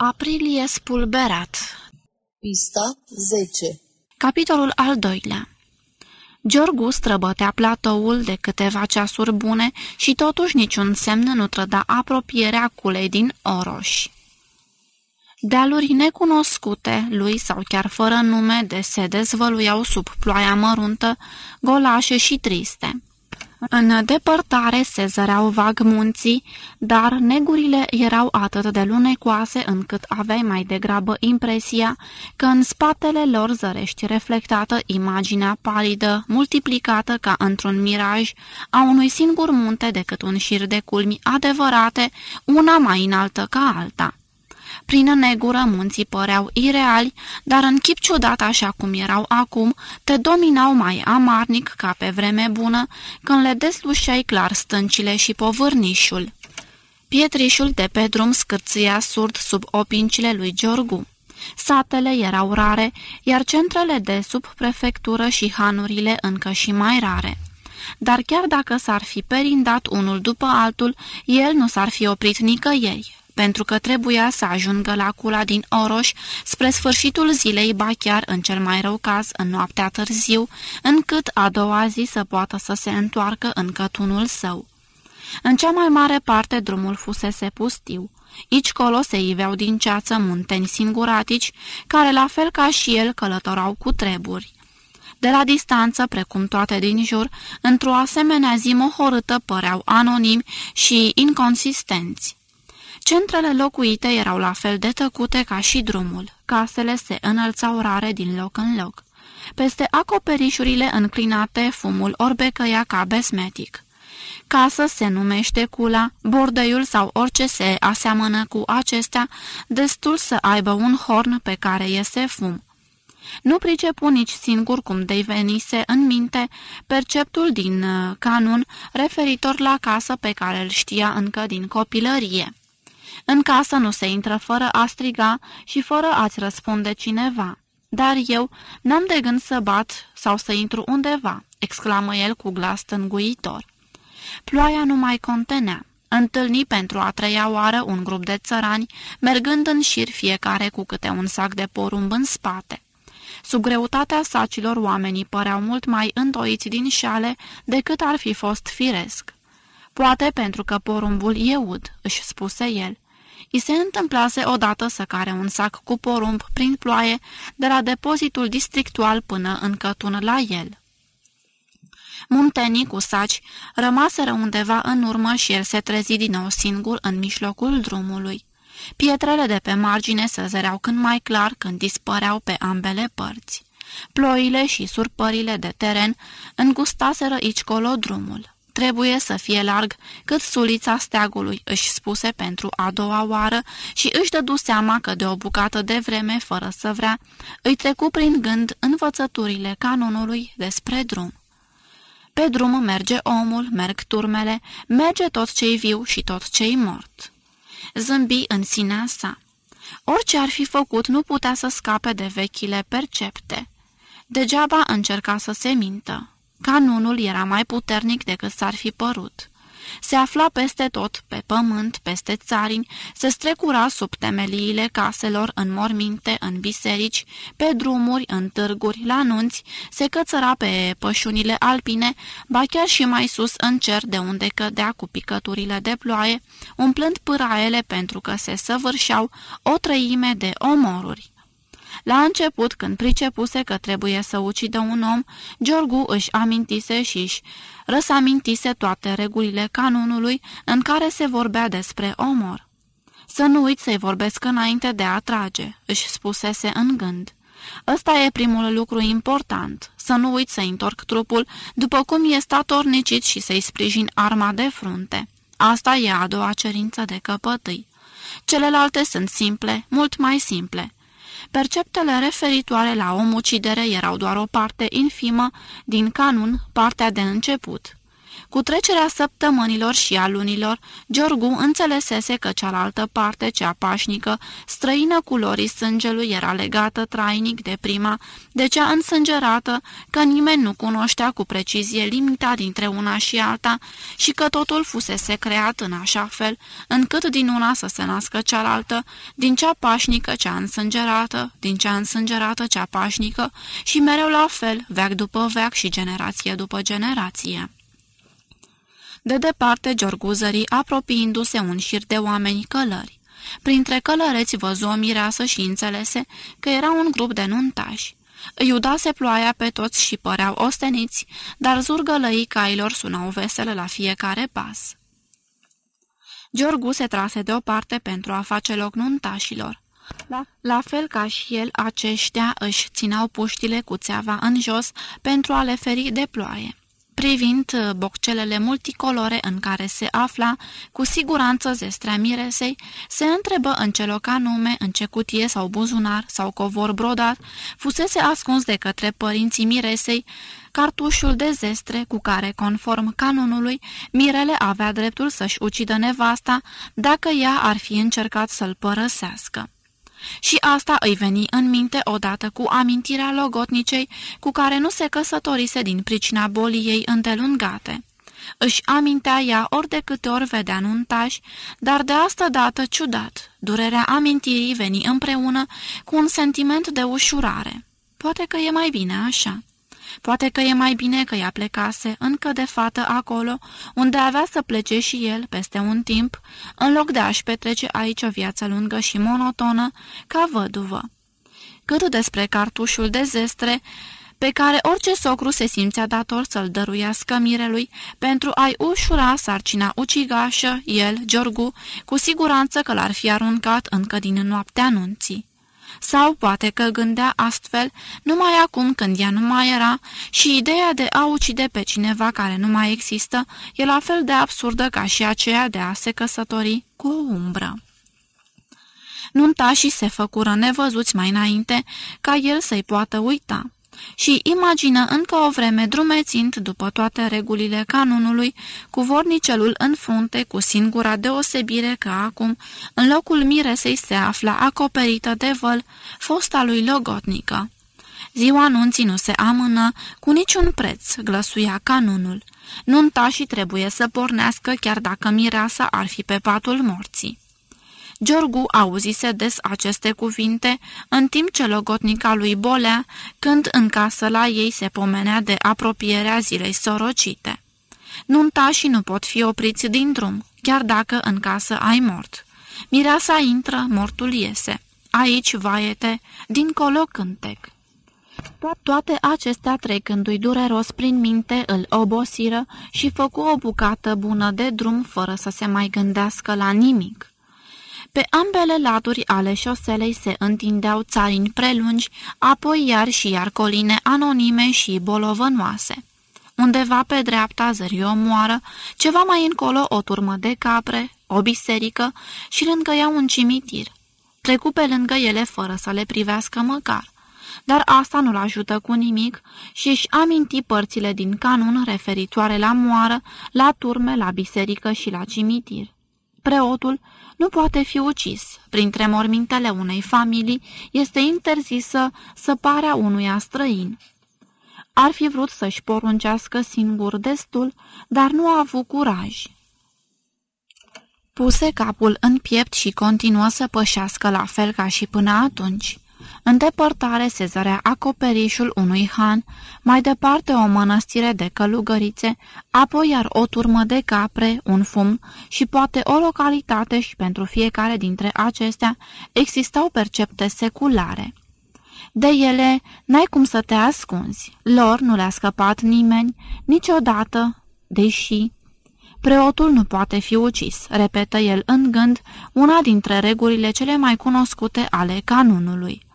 Aprilie spulberat Pista 10 Capitolul al doilea Giorgu străbătea platoul de câteva ceasuri bune și totuși niciun semn nu trăda apropierea culei din Oroș. Dealuri necunoscute, lui sau chiar fără nume, de se dezvăluiau sub ploaia măruntă, golașe și triste. În depărtare se zăreau vag munții, dar negurile erau atât de lunecoase încât aveai mai degrabă impresia că în spatele lor zărești reflectată imaginea palidă, multiplicată ca într-un miraj, a unui singur munte decât un șir de culmi adevărate, una mai înaltă ca alta. Prin negură munții păreau ireali, dar în chip ciudat așa cum erau acum, te dominau mai amarnic ca pe vreme bună, când le deslușeai clar stâncile și povârnișul. Pietrișul de pe drum scârțâia surd sub opincile lui Giorgu. Satele erau rare, iar centrele de sub prefectură și hanurile încă și mai rare. Dar chiar dacă s-ar fi perindat unul după altul, el nu s-ar fi oprit nicăieri pentru că trebuia să ajungă la cula din Oroș spre sfârșitul zilei, ba chiar în cel mai rău caz, în noaptea târziu, încât a doua zi să poată să se întoarcă în cătunul său. În cea mai mare parte drumul fusese pustiu. Ici colo se iveau din ceață munteni singuratici, care, la fel ca și el, călătorau cu treburi. De la distanță, precum toate din jur, într-o asemenea zi mohorâtă păreau anonimi și inconsistenți. Centrele locuite erau la fel de tăcute ca și drumul. Casele se înălțau rare din loc în loc. Peste acoperișurile înclinate, fumul orbecăia ca besmetic. Casă se numește cula, bordeiul sau orice se aseamănă cu acestea, destul să aibă un horn pe care iese fum. Nu pricepu nici singur cum devenise în minte perceptul din uh, canun referitor la casă pe care îl știa încă din copilărie. În casă nu se intră fără a striga și fără a-ți răspunde cineva. Dar eu n-am de gând să bat sau să intru undeva, exclamă el cu glas tânguitor. Ploaia nu mai contenea. Întâlni pentru a treia oară un grup de țărani, mergând în șir fiecare cu câte un sac de porumb în spate. Sub greutatea sacilor oamenii păreau mult mai întoiți din șale decât ar fi fost firesc. Poate pentru că porumbul e ud, își spuse el. I se întâmplase odată să care un sac cu porumb prin ploaie de la depozitul districtual până în cătun la el. Muntenii cu saci rămaseră undeva în urmă și el se trezi din nou singur în mijlocul drumului. Pietrele de pe margine se zăreau când mai clar când dispăreau pe ambele părți. Ploile și surpările de teren îngustaseră aici colo drumul. Trebuie să fie larg cât sulița steagului, își spuse pentru a doua oară și își dădu seama că de o bucată de vreme, fără să vrea, îi trecu prin gând învățăturile canonului despre drum. Pe drum merge omul, merg turmele, merge tot ce-i viu și tot ce-i mort. Zâmbi în sinea sa. Orice ar fi făcut nu putea să scape de vechile percepte. Degeaba încerca să se mintă. Canunul era mai puternic decât s-ar fi părut. Se afla peste tot, pe pământ, peste țarini, se strecura sub temeliile caselor, în morminte, în biserici, pe drumuri, în târguri, la nunți, se cățăra pe pășunile alpine, ba chiar și mai sus în cer de unde cădea cu picăturile de ploaie, umplând pâraele pentru că se săvârșeau o trăime de omoruri. La început, când pricepuse că trebuie să ucidă un om, Giorgu își amintise și își răsamintise toate regulile canonului în care se vorbea despre omor. Să nu uit să-i vorbesc înainte de a trage, își spusese în gând. Ăsta e primul lucru important, să nu uit să întorc trupul după cum e statornicit și să-i sprijin arma de frunte. Asta e a doua cerință de căpătâi. Celelalte sunt simple, mult mai simple. Perceptele referitoare la omucidere erau doar o parte infimă din canun, partea de început. Cu trecerea săptămânilor și a lunilor, Giorgu înțelesese că cealaltă parte, cea pașnică, străină culorii sângelui, era legată trainic de prima, de cea însângerată, că nimeni nu cunoștea cu precizie limita dintre una și alta și că totul fusese creat în așa fel, încât din una să se nască cealaltă, din cea pașnică cea însângerată, din cea însângerată cea pașnică și mereu la fel, veac după veac și generație după generație. De departe, giorguzării apropiindu-se un șir de oameni călări. Printre călăreți văzu o mireasă și înțelese că era un grup de nuntași. Îi udase ploaia pe toți și păreau osteniți, dar zurgălăii cailor sunau vesele la fiecare pas. Giorgu se trase deoparte pentru a face loc nuntașilor. La, la fel ca și el, aceștia își țineau puștile cu țeava în jos pentru a le feri de ploaie. Privind uh, boccelele multicolore în care se afla, cu siguranță zestrea miresei, se întrebă în ce loc anume, în ce cutie sau buzunar sau covor brodat, fusese ascuns de către părinții miresei, cartușul de zestre cu care, conform canonului, Mirele avea dreptul să-și ucidă nevasta dacă ea ar fi încercat să-l părăsească. Și asta îi veni în minte odată cu amintirea logotnicei cu care nu se căsătorise din pricina bolii ei îndelungate. Își amintea ea ori de câte ori vedea nuntași, dar de asta dată ciudat, durerea amintirii veni împreună cu un sentiment de ușurare. Poate că e mai bine așa. Poate că e mai bine că ea plecase încă de fată acolo, unde avea să plece și el peste un timp, în loc de a-și petrece aici o viață lungă și monotonă, ca văduvă. Cât despre cartușul de zestre, pe care orice socru se simțea dator să-l dăruiască mirelui pentru a-i ușura sarcina ucigașă, el, Giorgu, cu siguranță că l-ar fi aruncat încă din noaptea anunții. Sau poate că gândea astfel numai acum când ea nu mai era și ideea de a ucide pe cineva care nu mai există e la fel de absurdă ca și aceea de a se căsători cu o umbră. Nuntașii se făcură nevăzuți mai înainte ca el să-i poată uita și imagină încă o vreme drumețind după toate regulile canonului, cu vornicelul în frunte, cu singura deosebire că acum, în locul miresei se afla acoperită de văl, fosta lui logotnică. Ziua nunții nu se amână cu niciun preț, glăsuia canonul. Nunta și trebuie să pornească chiar dacă mireasa ar fi pe patul morții. Giorgu auzise des aceste cuvinte, în timp ce logotnica lui bolea, când în casă la ei se pomenea de apropierea zilei sorocite. Nuntașii nu pot fi opriți din drum, chiar dacă în casă ai mort. Mireasa intră, mortul iese. Aici vaiete, dincolo cântec. Toate acestea trecându-i dureros prin minte, îl obosiră și făcu o bucată bună de drum fără să se mai gândească la nimic. Pe ambele laturi ale șoselei se întindeau țarini prelungi, apoi iar și iar coline anonime și bolovănoase. Undeva pe dreapta zări o moară, ceva mai încolo o turmă de capre, o biserică și lângă ea un cimitir. Trecu pe lângă ele fără să le privească măcar. Dar asta nu-l ajută cu nimic și își aminti părțile din canun referitoare la moară, la turme, la biserică și la cimitir. Preotul nu poate fi ucis. Printre mormintele unei familii este interzisă săparea unuia străin. Ar fi vrut să-și poruncească singur destul, dar nu a avut curaj. Puse capul în piept și continuă să pășească la fel ca și până atunci. În depărtare se zărea acoperișul unui han, mai departe o mănăstire de călugărițe, apoi iar o turmă de capre, un fum și poate o localitate și pentru fiecare dintre acestea existau percepte seculare. De ele n-ai cum să te ascunzi, lor nu le-a scăpat nimeni, niciodată, deși... Preotul nu poate fi ucis, repetă el în gând una dintre regulile cele mai cunoscute ale canunului.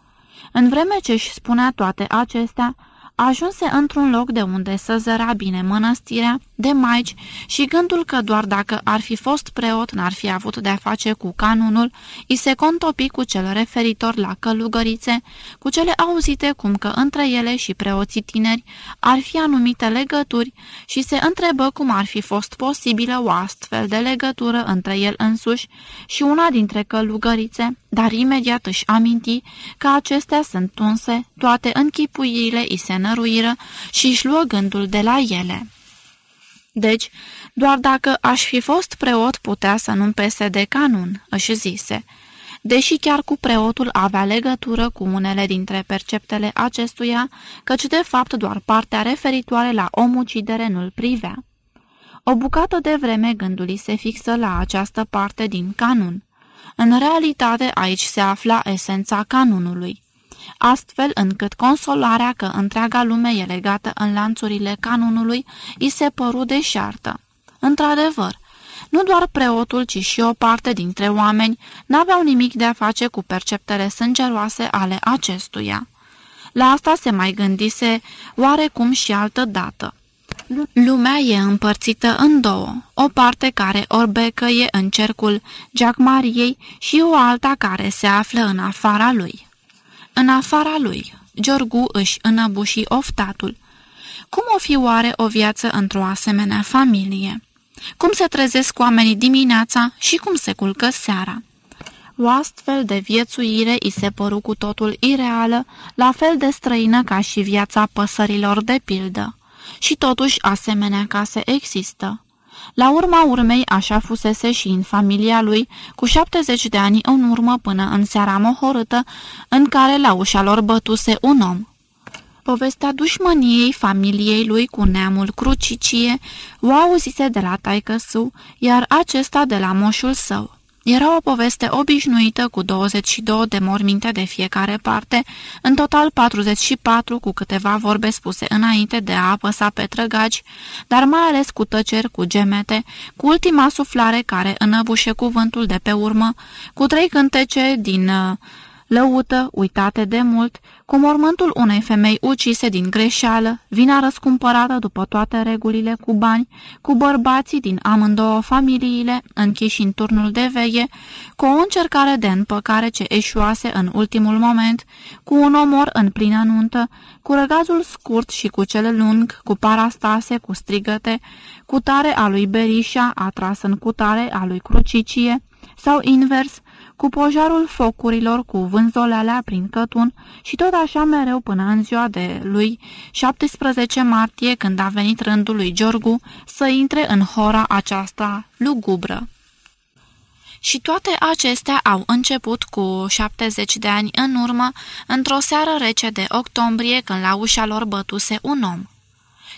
În vreme ce își spunea toate acestea, Ajunse într-un loc de unde să zăra bine mănăstirea, de maici și gândul că doar dacă ar fi fost preot n-ar fi avut de-a face cu canonul, îi se contopi cu cel referitor la călugărițe, cu cele auzite cum că între ele și preoții tineri ar fi anumite legături și se întrebă cum ar fi fost posibilă o astfel de legătură între el însuși și una dintre călugărițe, dar imediat își aminti că acestea sunt tunse, toate închipuirile îi se năruiră și își luă gândul de la ele. Deci, doar dacă aș fi fost preot putea să nu-mi pese de canun, își zise, deși chiar cu preotul avea legătură cu unele dintre perceptele acestuia, căci de fapt doar partea referitoare la omucidere nu-l privea. O bucată de vreme gândul se fixă la această parte din canun. În realitate aici se afla esența canunului astfel încât consolarea că întreaga lume e legată în lanțurile canonului îi se păru deșartă. Într-adevăr, nu doar preotul, ci și o parte dintre oameni n-aveau nimic de a face cu perceptele sângeroase ale acestuia. La asta se mai gândise oarecum și altă dată. Lumea e împărțită în două, o parte care orbecăie în cercul Mariei și o alta care se află în afara lui. În afara lui, Giorgu își înăbuși oftatul. Cum o fi oare o viață într-o asemenea familie? Cum se trezesc oamenii dimineața și cum se culcă seara? O astfel de viețuire îi se păru cu totul ireală, la fel de străină ca și viața păsărilor de pildă. Și totuși asemenea case există. La urma urmei, așa fusese și în familia lui, cu 70 de ani în urmă până în seara mohorâtă, în care la ușa lor bătuse un om. Povestea dușmăniei familiei lui cu neamul crucicie o auzise de la taică său, iar acesta de la moșul său. Era o poveste obișnuită cu 22 de morminte de fiecare parte, în total 44 cu câteva vorbe spuse înainte de a apăsa pe trăgaci, dar mai ales cu tăceri, cu gemete, cu ultima suflare care înăbușe cuvântul de pe urmă, cu trei cântece din... Uh, lăută, uitate de mult, cu mormântul unei femei ucise din greșeală, vina răscumpărată după toate regulile cu bani, cu bărbații din amândouă familiile închiși în turnul de veche, cu o încercare de împăcare ce eșuase în ultimul moment, cu un omor în plină nuntă, cu răgazul scurt și cu cel lung, cu parastase, cu strigăte, cu tare a lui Berișa atras în cutare a lui Crucicie, sau invers, cu pojarul focurilor, cu vânzolealea prin cătun și tot așa mereu până în ziua de lui 17 martie, când a venit rândul lui Giorgu să intre în hora aceasta lugubră. Și toate acestea au început cu 70 de ani în urmă, într-o seară rece de octombrie, când la ușa lor bătuse un om.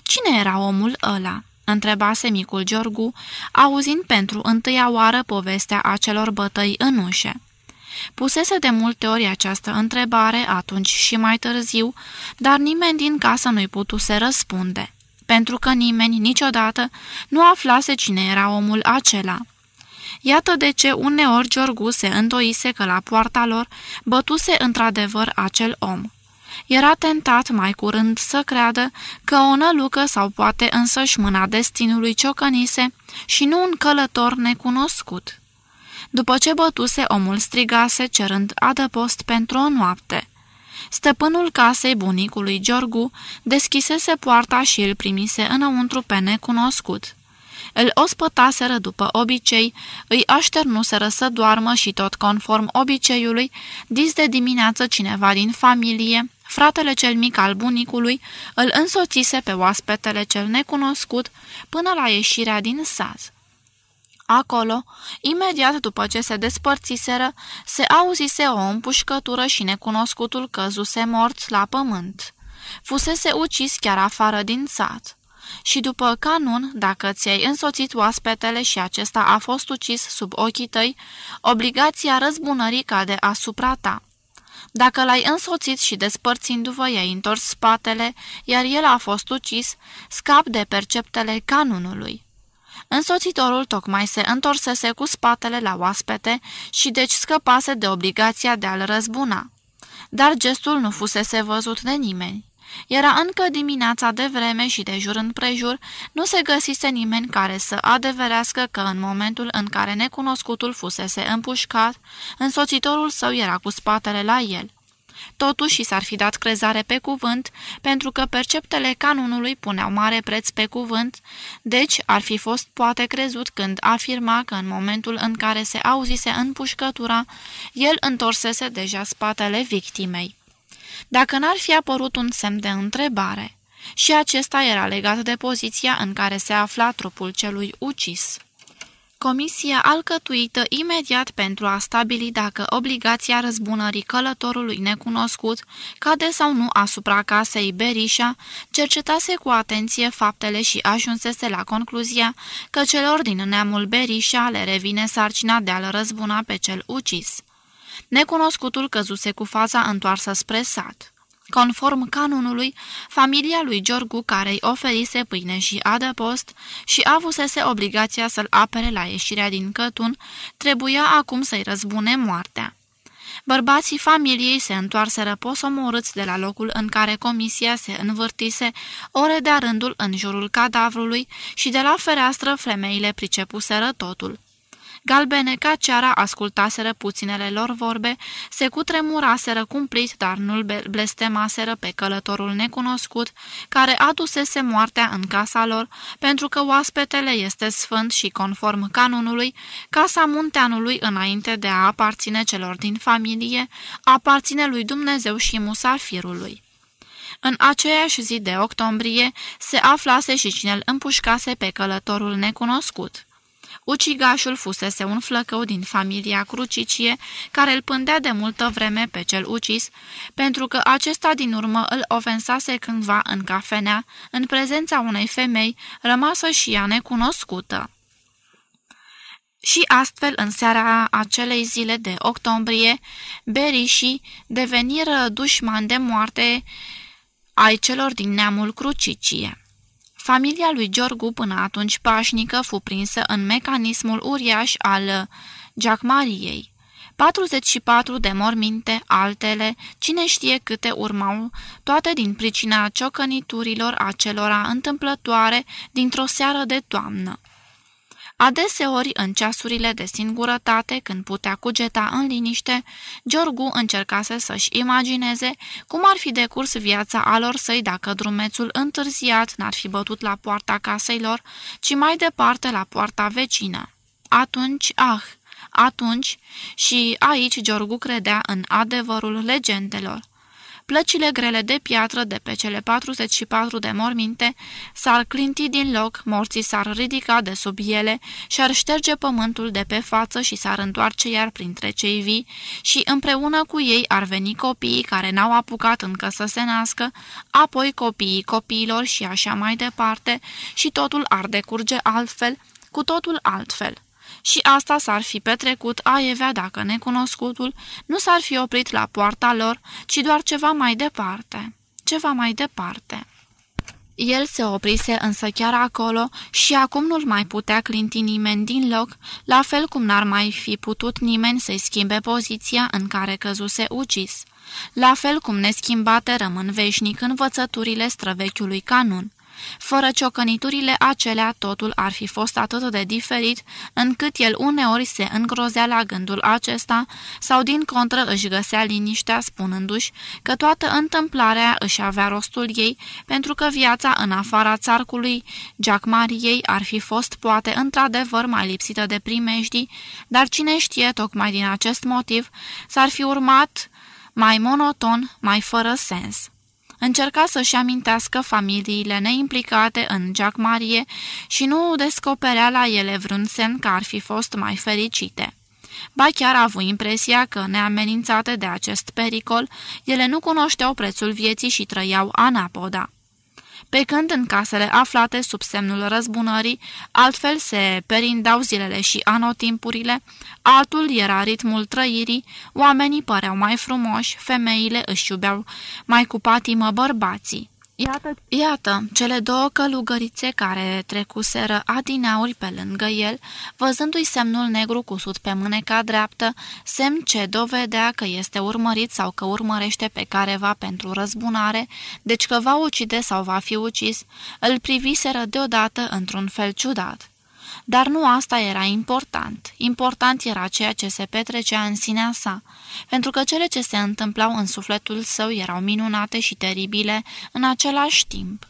Cine era omul ăla? Întrebase micul Giorgu, auzind pentru întâia oară povestea acelor bătăi în ușe. Pusese de multe ori această întrebare atunci și mai târziu, dar nimeni din casă nu-i putuse răspunde, pentru că nimeni niciodată nu aflase cine era omul acela. Iată de ce uneori Giorgu se îndoise că la poarta lor bătuse într-adevăr acel om. Era tentat mai curând să creadă că o nălucă sau poate însăși mâna destinului ciocănise și nu un călător necunoscut. După ce bătuse, omul strigase cerând adăpost pentru o noapte. Stăpânul casei bunicului Giorgu deschisese poarta și îl primise înăuntru pe necunoscut. Îl ospătaseră după obicei, îi așternuseră să doarmă și tot conform obiceiului, dis de dimineață cineva din familie, fratele cel mic al bunicului, îl însoțise pe oaspetele cel necunoscut până la ieșirea din saz. Acolo, imediat după ce se despărțiseră, se auzise o împușcătură și necunoscutul căzuse mort la pământ. Fusese ucis chiar afară din sat. Și după canun, dacă ți-ai însoțit oaspetele și acesta a fost ucis sub ochii tăi, obligația răzbunării cade asupra ta. Dacă l-ai însoțit și despărțindu-vă i-ai întors spatele, iar el a fost ucis, scap de perceptele canunului. Însoțitorul tocmai se întorsese cu spatele la oaspete și deci scăpase de obligația de a-l răzbuna. Dar gestul nu fusese văzut de nimeni. Era încă dimineața de vreme și de jur împrejur nu se găsise nimeni care să adeverească că în momentul în care necunoscutul fusese împușcat, însoțitorul său era cu spatele la el. Totuși s-ar fi dat crezare pe cuvânt, pentru că perceptele canonului puneau mare preț pe cuvânt, deci ar fi fost poate crezut când afirma că în momentul în care se auzise împușcătura, el întorsese deja spatele victimei. Dacă n-ar fi apărut un semn de întrebare, și acesta era legat de poziția în care se afla trupul celui ucis. Comisia alcătuită imediat pentru a stabili dacă obligația răzbunării călătorului necunoscut cade sau nu asupra casei Berișa, cercetase cu atenție faptele și ajunsese la concluzia că celor din neamul Berișa le revine sarcina de a-l răzbuna pe cel ucis. Necunoscutul căzuse cu fața întoarsă spre sat. Conform canonului, familia lui Giorgu, care îi oferise pâine și adăpost și avusese obligația să-l apere la ieșirea din cătun, trebuia acum să-i răzbune moartea. Bărbații familiei se întoarseră posomorâți de la locul în care comisia se învârtise ore de-a rândul în jurul cadavrului și de la fereastră femeile pricepuseră totul. Galbene ca ceara ascultaseră puținele lor vorbe, se cutremuraseră cumplit, dar nu-l blestemaseră pe călătorul necunoscut, care adusese moartea în casa lor, pentru că oaspetele este sfânt și conform canonului, casa munteanului înainte de a aparține celor din familie, aparține lui Dumnezeu și musafirului. În aceeași zi de octombrie se aflase și cine îl împușcase pe călătorul necunoscut. Ucigașul fusese un flăcău din familia crucicie, care îl pândea de multă vreme pe cel ucis, pentru că acesta din urmă îl ofensase cândva în cafenea, în prezența unei femei, rămasă și ea necunoscută. Și astfel, în seara acelei zile de octombrie, berișii deveniră dușmani de moarte ai celor din neamul crucicie. Familia lui Giorgu, până atunci pașnică, fu prinsă în mecanismul uriaș al Mariei. 44 de morminte, altele, cine știe câte urmau, toate din pricina ciocăniturilor acelora întâmplătoare dintr-o seară de toamnă. Adeseori, în ceasurile de singurătate, când putea cugeta în liniște, Giorgu încercase să-și imagineze cum ar fi decurs viața alor săi dacă drumețul întârziat n-ar fi bătut la poarta casei lor, ci mai departe la poarta vecină. Atunci, ah, atunci, și aici Giorgu credea în adevărul legendelor. Plăcile grele de piatră de pe cele 44 de morminte s-ar clinti din loc, morții s-ar ridica de sub ele și ar șterge pământul de pe față și s-ar întoarce iar printre cei vii și împreună cu ei ar veni copiii care n-au apucat încă să se nască, apoi copiii copiilor și așa mai departe și totul ar decurge altfel, cu totul altfel și asta s-ar fi petrecut aievea dacă necunoscutul nu s-ar fi oprit la poarta lor, ci doar ceva mai departe, ceva mai departe. El se oprise însă chiar acolo și acum nu-l mai putea clinti nimeni din loc, la fel cum n-ar mai fi putut nimeni să-i schimbe poziția în care căzuse ucis. La fel cum neschimbate rămân veșnic învățăturile străvechiului canun. Fără ciocăniturile acelea, totul ar fi fost atât de diferit, încât el uneori se îngrozea la gândul acesta sau din contră își găsea liniștea spunându-și că toată întâmplarea își avea rostul ei, pentru că viața în afara țarcului Jack Mariei ar fi fost poate într-adevăr mai lipsită de primejdii, dar cine știe, tocmai din acest motiv, s-ar fi urmat mai monoton, mai fără sens. Încerca să-și amintească familiile neimplicate în Jack Marie și nu descoperea la ele vreun semn că ar fi fost mai fericite. Ba chiar a avut impresia că, neamenințate de acest pericol, ele nu cunoșteau prețul vieții și trăiau anapoda pe când în casele aflate sub semnul răzbunării, altfel se perindau zilele și anotimpurile, altul era ritmul trăirii, oamenii păreau mai frumoși, femeile își iubeau mai cu patimă bărbații. Iată, iată, cele două călugărițe care trecuseră adinauri pe lângă el, văzându-i semnul negru cusut pe mâneca dreaptă, semn ce dovedea că este urmărit sau că urmărește pe careva pentru răzbunare, deci că va ucide sau va fi ucis, îl priviseră deodată într-un fel ciudat. Dar nu asta era important. Important era ceea ce se petrecea în sinea sa, pentru că cele ce se întâmplau în sufletul său erau minunate și teribile în același timp.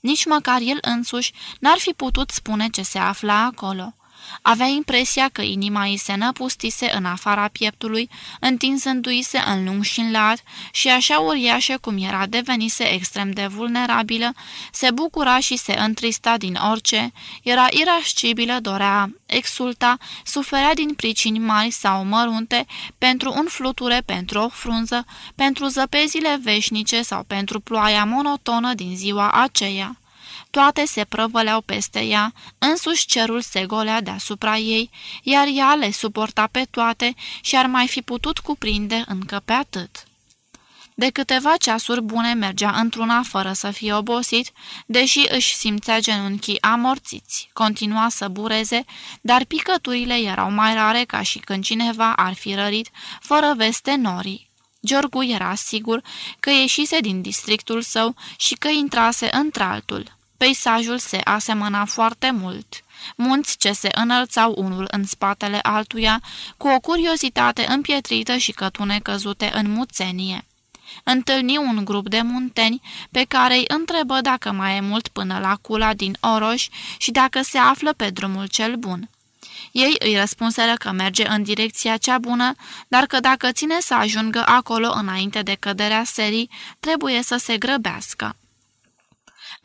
Nici măcar el însuși n-ar fi putut spune ce se afla acolo. Avea impresia că inima îi se năpustise în afara pieptului, întinzându-i se în lung și în lat și așa uriașă cum era devenise extrem de vulnerabilă, se bucura și se întrista din orice, era irascibilă, dorea, exulta, suferea din pricini mari sau mărunte, pentru un fluture, pentru o frunză, pentru zăpezile veșnice sau pentru ploaia monotonă din ziua aceea toate se prăvăleau peste ea, însuși cerul se golea deasupra ei, iar ea le suporta pe toate și ar mai fi putut cuprinde încă pe atât. De câteva ceasuri bune mergea într-una fără să fie obosit, deși își simțea genunchii amorțiți. Continua să bureze, dar picăturile erau mai rare ca și când cineva ar fi rărit, fără veste norii. Giorgu era sigur că ieșise din districtul său și că intrase într-altul. Peisajul se asemăna foarte mult. Munți ce se înălțau unul în spatele altuia, cu o curiozitate împietrită și cătune căzute în muțenie. Întâlni un grup de munteni pe care îi întrebă dacă mai e mult până la cula din Oroș și dacă se află pe drumul cel bun. Ei îi răspunseră că merge în direcția cea bună, dar că dacă ține să ajungă acolo înainte de căderea serii, trebuie să se grăbească.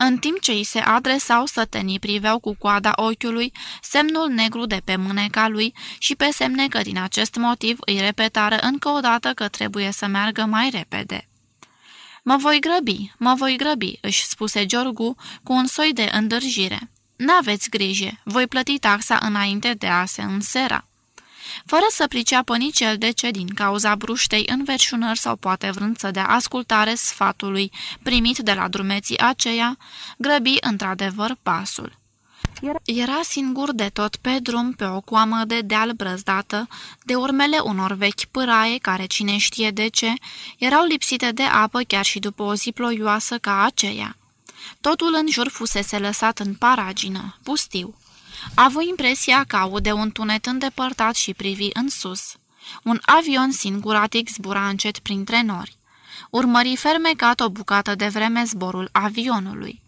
În timp ce îi se adresau sătenii priveau cu coada ochiului semnul negru de pe mâneca lui și pe semne că din acest motiv îi repetară încă o dată că trebuie să meargă mai repede. Mă voi grăbi, mă voi grăbi," își spuse Giorgu cu un soi de îndârjire. N-aveți grijă, voi plăti taxa înainte de a se însera." Fără să priceapă nici el de ce din cauza bruștei înverșunări sau poate vrând să dea ascultare sfatului primit de la drumeții aceia, grăbi într-adevăr pasul. Era singur de tot pe drum, pe o coamă de deal brăzdată, de urmele unor vechi pâraie care, cine știe de ce, erau lipsite de apă chiar și după o zi ploioasă ca aceea. Totul în jur fusese lăsat în paragină, pustiu. A avut impresia că aude un tunet îndepărtat și privi în sus. Un avion singuratic zbura încet printre nori. Urmări fermecat o bucată de vreme zborul avionului.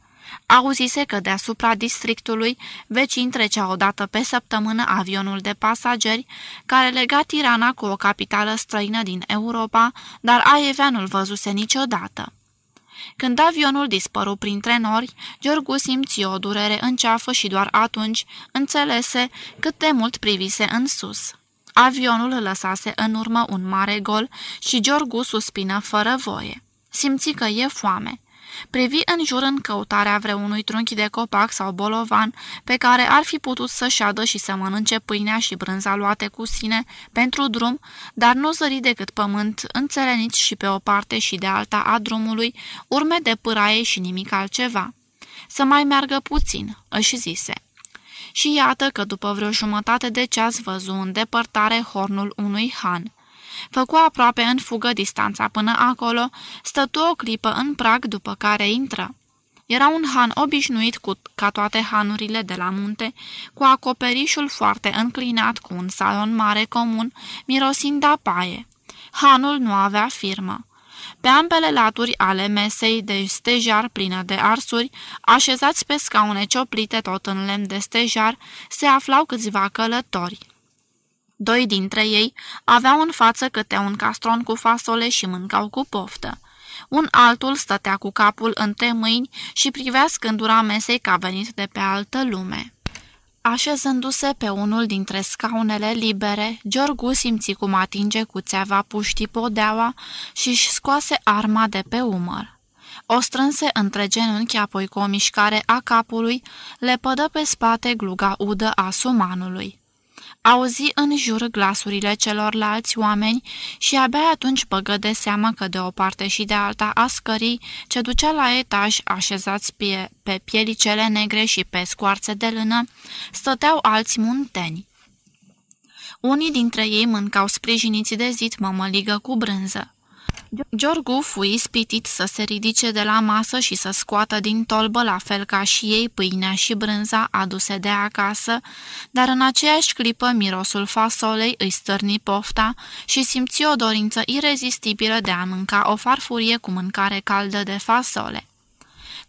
Auzise că deasupra districtului vecin trecea odată pe săptămână avionul de pasageri care lega Tirana cu o capitală străină din Europa, dar Aevea nu-l văzuse niciodată. Când avionul dispăru printre nori, Giorgu simți o durere în ceafă și doar atunci înțelese cât de mult privise în sus. Avionul lăsase în urmă un mare gol și Giorgu suspină fără voie. Simți că e foame. Privi în jur în căutarea vreunui trunchi de copac sau bolovan pe care ar fi putut să șadă și să mănânce pâinea și brânza luate cu sine pentru drum, dar nu zări decât pământ înțeleniți și pe o parte și de alta a drumului, urme de pâraie și nimic altceva. Să mai meargă puțin, își zise. Și iată că după vreo jumătate de ceas văzu în depărtare hornul unui han. Făcu aproape în fugă distanța până acolo, stătu o clipă în prag după care intră. Era un han obișnuit cu, ca toate hanurile de la munte, cu acoperișul foarte înclinat cu un salon mare comun, mirosind a paie. Hanul nu avea firmă. Pe ambele laturi ale mesei de stejar plină de arsuri, așezați pe scaune cioplite tot în lemn de stejar, se aflau câțiva călători. Doi dintre ei aveau în față câte un castron cu fasole și mâncau cu poftă. Un altul stătea cu capul între mâini și privea scândura mesei ca venit de pe altă lume. Așezându-se pe unul dintre scaunele libere, Giorgu simți cum atinge cu țeava puștii podeaua și-și scoase arma de pe umăr. O strânse între genunchi, apoi cu o mișcare a capului, le pădă pe spate gluga udă a sumanului. Auzi în jur glasurile celorlalți oameni și abia atunci băgă de seamă că de o parte și de alta a scării ce ducea la etaj așezați pe, pe pielicele negre și pe scoarțe de lână, stăteau alți munteni. Unii dintre ei mâncau sprijiniți de zid mămăligă cu brânză. Giorgu fu ispitit să se ridice de la masă și să scoată din tolbă la fel ca și ei pâinea și brânza aduse de acasă, dar în aceeași clipă mirosul fasolei îi stârni pofta și simți o dorință irezistibilă de a mânca o farfurie cu mâncare caldă de fasole.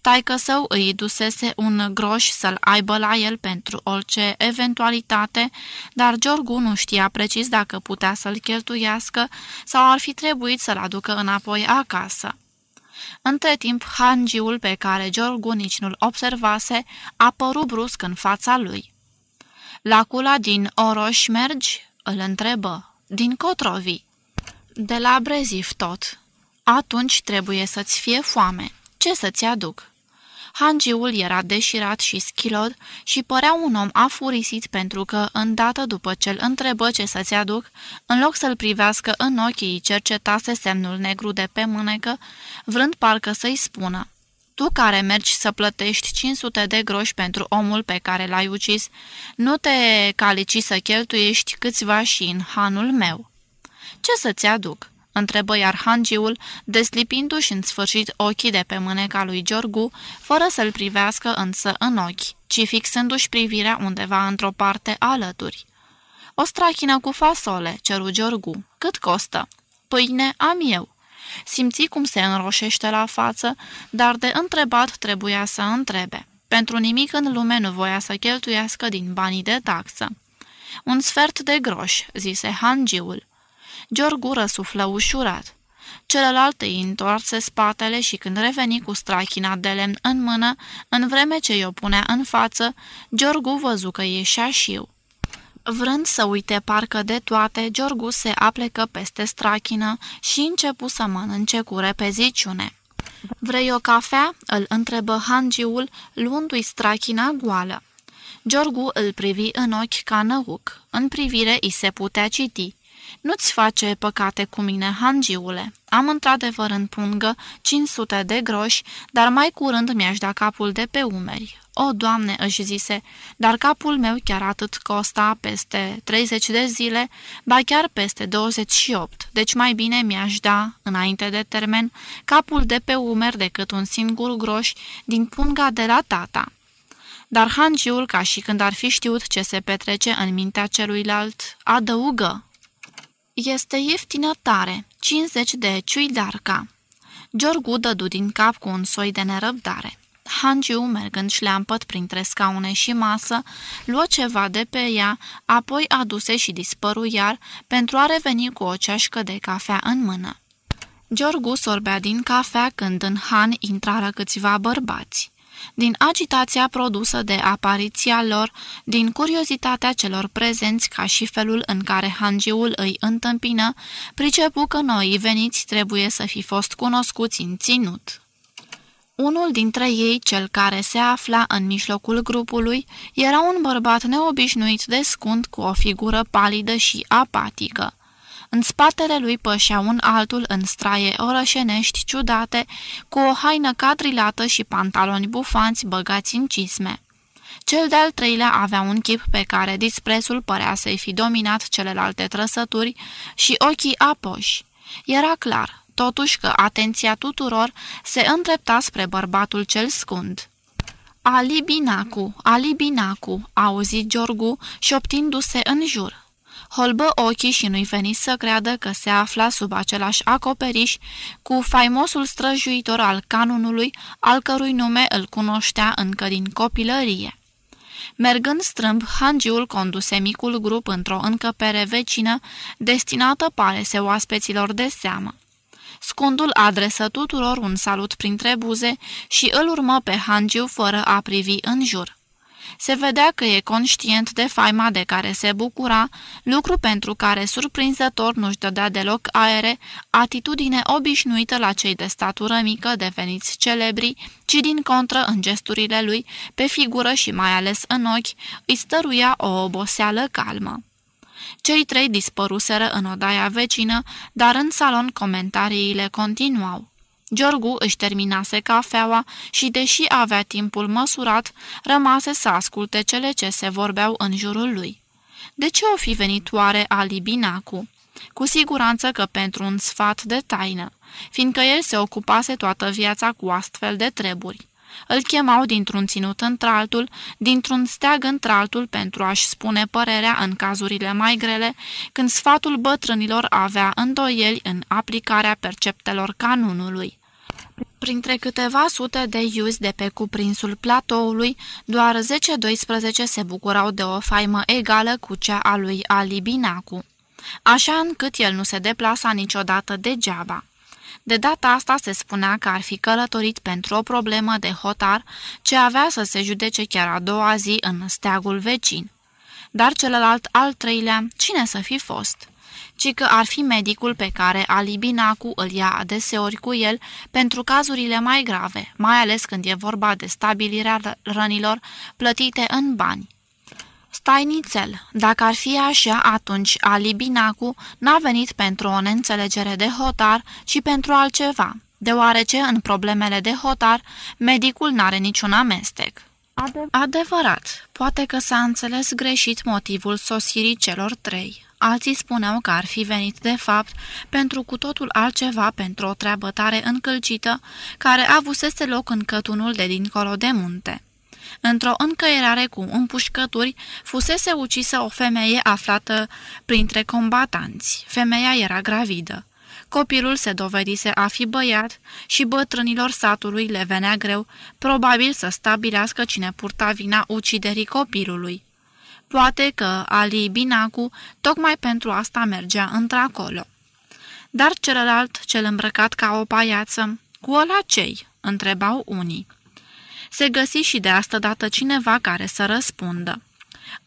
Taică său îi dusese un groș să-l aibă la el pentru orice eventualitate, dar Giorgu nu știa precis dacă putea să-l cheltuiască sau ar fi trebuit să-l aducă înapoi acasă. Între timp, hangiul pe care Giorgu nici nu-l observase apăru brusc în fața lui. La cula din Oroș mergi?" îl întrebă. Din Cotrovi." De la Brezif tot." Atunci trebuie să-ți fie foame. Ce să-ți aduc?" Hangiul era deșirat și schilod și părea un om afurisit pentru că, îndată după ce îl întrebă ce să-ți aduc, în loc să-l privească în ochii, cercetase semnul negru de pe mânecă, vrând parcă să-i spună. Tu care mergi să plătești 500 de groși pentru omul pe care l-ai ucis, nu te calici să cheltuiești câțiva și în hanul meu. Ce să-ți aduc?" Întrebă iar hangiul, deslipindu-și în sfârșit ochii de pe mâneca lui Giorgu, fără să-l privească însă în ochi, ci fixându-și privirea undeva într-o parte alături. O strachină cu fasole, ceru Giorgu. Cât costă? Pâine am eu. Simți cum se înroșește la față, dar de întrebat trebuia să întrebe. Pentru nimic în lume nu voia să cheltuiască din banii de taxă. Un sfert de groș, zise hangiul. Giorgu răsuflă ușurat. Celălalt îi întoarse spatele și când reveni cu strachina de lemn în mână, în vreme ce i-o punea în față, Giorgu văzu că ieșea și eu. Vrând să uite parcă de toate, Giorgu se aplecă peste strachină și începu să mănânce cu repeziciune. Vrei o cafea?" îl întrebă hangiul, luându-i strachina goală. Giorgu îl privi în ochi ca năuc. În privire îi se putea citi. Nu-ți face păcate cu mine, hangiule. Am într-adevăr în pungă 500 de groși, dar mai curând mi-aș da capul de pe umeri. O, Doamne, își zise, dar capul meu chiar atât costa peste 30 de zile, ba chiar peste 28, deci mai bine mi-aș da, înainte de termen, capul de pe umeri decât un singur groș din punga de la tata. Dar hangiul, ca și când ar fi știut ce se petrece în mintea celuilalt, adăugă. Este ieftină tare, 50 de ciuidarca. Giorgu dădu din cap cu un soi de nerăbdare. Hangiu, mergând șleampăt printre scaune și masă, luă ceva de pe ea, apoi aduse și dispăru iar pentru a reveni cu o ceașcă de cafea în mână. Giorgu sorbea din cafea când în Han intrară câțiva bărbați din agitația produsă de apariția lor, din curiozitatea celor prezenți ca și felul în care hangiul îi întâmpină, pricepu că noi veniți trebuie să fi fost cunoscuți în ținut. Unul dintre ei, cel care se afla în mijlocul grupului, era un bărbat neobișnuit de scund cu o figură palidă și apatică. În spatele lui pășea un altul în straie orășenești ciudate, cu o haină cadrilată și pantaloni bufanți băgați în cisme. Cel de-al treilea avea un chip pe care disprețul părea să-i fi dominat celelalte trăsături și ochii apoși. Era clar, totuși că atenția tuturor se îndrepta spre bărbatul cel scund. Ali Binacu, Ali Binacu, auzi Giorgu șoptindu-se în jur. Holbă ochii și nu-i veni să creadă că se afla sub același acoperiș cu faimosul străjuitor al canunului, al cărui nume îl cunoștea încă din copilărie. Mergând strâmb, hangiul conduse micul grup într-o încăpere vecină, destinată pare se oaspeților de seamă. Scundul adresă tuturor un salut printre buze și îl urmă pe hangiu fără a privi în jur. Se vedea că e conștient de faima de care se bucura, lucru pentru care surprinzător nu-și dădea deloc aere, atitudine obișnuită la cei de statură mică deveniți celebri, ci din contră în gesturile lui, pe figură și mai ales în ochi, îi stăruia o oboseală calmă. Cei trei dispăruseră în odaia vecină, dar în salon comentariile continuau. Giorgu își terminase cafeaua și, deși avea timpul măsurat, rămase să asculte cele ce se vorbeau în jurul lui. De ce o fi venit oare Ali Binacu? Cu siguranță că pentru un sfat de taină, fiindcă el se ocupase toată viața cu astfel de treburi. Îl chemau dintr-un ținut într-altul, dintr-un steag într-altul pentru a-și spune părerea în cazurile mai grele, când sfatul bătrânilor avea îndoieli în aplicarea perceptelor canunului. Printre câteva sute de iuzi de pe cuprinsul platoului, doar 10-12 se bucurau de o faimă egală cu cea a lui Ali Binacu, așa încât el nu se deplasa niciodată degeaba. De data asta se spunea că ar fi călătorit pentru o problemă de hotar ce avea să se judece chiar a doua zi în steagul vecin. Dar celălalt al treilea, cine să fi fost? Ci că ar fi medicul pe care Ali Binacu îl ia adeseori cu el pentru cazurile mai grave, mai ales când e vorba de stabilirea rănilor plătite în bani. Stai nițel, dacă ar fi așa, atunci Ali Binacu n-a venit pentru o neînțelegere de hotar, ci pentru altceva, deoarece în problemele de hotar medicul n-are niciun amestec. Adevărat, poate că s-a înțeles greșit motivul sosirii celor trei. Alții spuneau că ar fi venit de fapt pentru cu totul altceva pentru o treabă tare încălcită care avusese loc în cătunul de dincolo de munte. Într-o încăierare cu împușcături, fusese ucisă o femeie aflată printre combatanți. Femeia era gravidă. Copilul se dovedise a fi băiat și bătrânilor satului le venea greu, probabil să stabilească cine purta vina uciderii copilului. Poate că Ali Binacu tocmai pentru asta mergea într-acolo. Dar celălalt, cel îmbrăcat ca o paiață, cu ăla cei? întrebau unii se găsi și de asta dată cineva care să răspundă.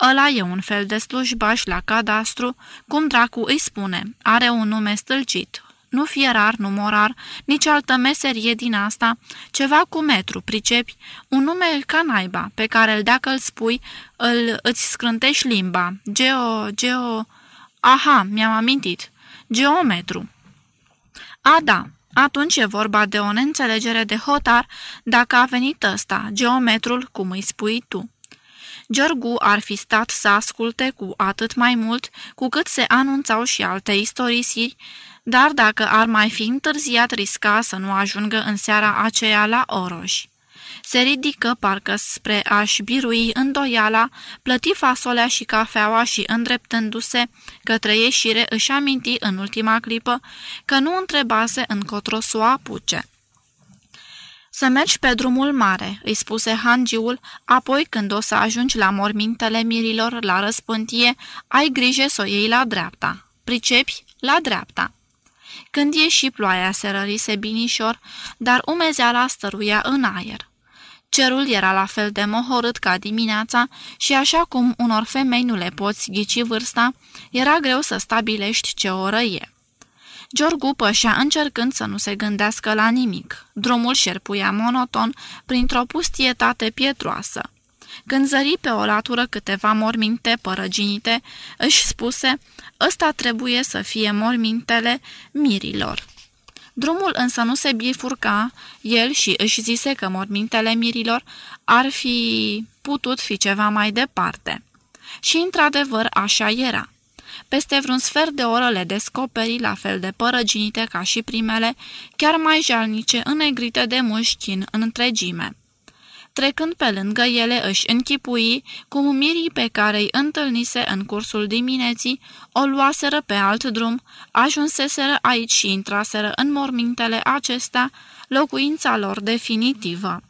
Ăla e un fel de slujbaș la cadastru, cum dracu îi spune, are un nume stâlcit, nu fierar, nu morar, nici altă meserie din asta, ceva cu metru, pricepi, un nume ca naiba, pe care îl dacă îl spui, îl, îți scrântești limba. Geo, geo... Aha, mi-am amintit. Geometru. A, da, atunci e vorba de o neînțelegere de hotar dacă a venit ăsta, geometrul, cum îi spui tu. Giorgu ar fi stat să asculte cu atât mai mult cu cât se anunțau și alte istorisiri, dar dacă ar mai fi întârziat risca să nu ajungă în seara aceea la Oroș. Se ridică parcă spre a-și birui îndoiala, plăti fasolea și cafeaua și, îndreptându-se către ieșire, își aminti în ultima clipă că nu întrebase încotro să o apuce. Să mergi pe drumul mare," îi spuse hangiul, apoi când o să ajungi la mormintele mirilor la răspântie, ai grijă să o iei la dreapta. Pricepi? La dreapta. Când ieși ploaia se rărise binișor, dar umezeala stăruia în aer. Cerul era la fel de mohorât ca dimineața și așa cum unor femei nu le poți ghici vârsta, era greu să stabilești ce oră e. Giorgu pășea încercând să nu se gândească la nimic. Drumul șerpuia monoton printr-o pustietate pietroasă. Când zări pe o latură câteva morminte părăginite, își spuse, ăsta trebuie să fie mormintele mirilor. Drumul însă nu se bifurca el și își zise că mormintele mirilor ar fi putut fi ceva mai departe. Și într-adevăr așa era. Peste vreun sfert de oră le descoperi la fel de părăginite ca și primele, chiar mai jalnice, înegrite de mușchi în întregime. Trecând pe lângă ele, își închipui cum mirii pe care îi întâlnise în cursul dimineții o luaseră pe alt drum, ajunseseră aici și intraseră în mormintele acesta, locuința lor definitivă.